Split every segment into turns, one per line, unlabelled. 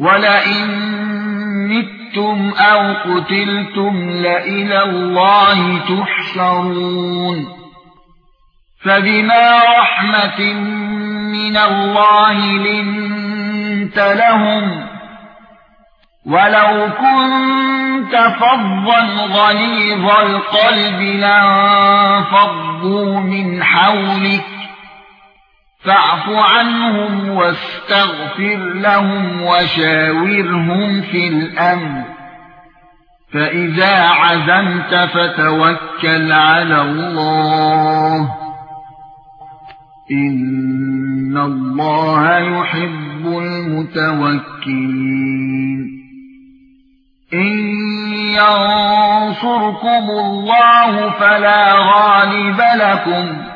ولئن متم أو قتلتم لإلى الله تحشرون فبما رحمة من الله لنت لهم ولو كنت فظا غليظ القلب لانفضوا من حولك فاعف عنهم واستغفر لهم وشاورهم في الأمر. فإذا عزمت فتوكل على الله. إن الله يحب المتوكلين. إن ينصركم الله فلا غالب لكم.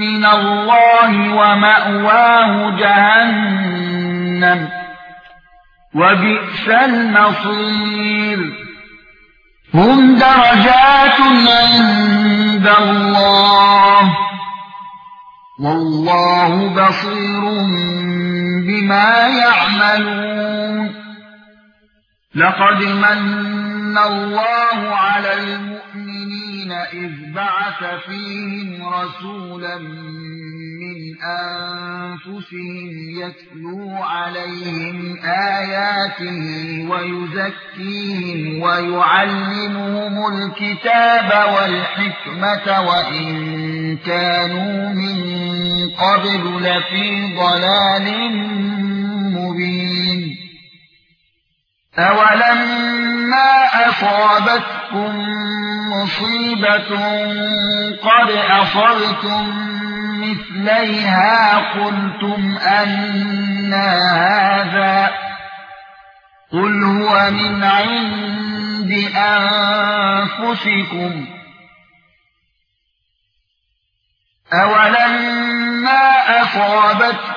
من الله ومأواه جهنم. وبئس المصير. هم درجات عند الله. والله بصير بما يعملون. لقد من الله على المؤمنين. إذ بعث فيهم رسولا من أنفسهم يتلو عليهم آياته ويزكيهم ويعلمهم الكتاب والحكمة وإن كانوا من قبل لفي ضلال مبين. أولما أصابتكم مصيبة قد أصبتم مثليها قلتم أن هذا قل هو من عند أنفسكم أولما أصابتكم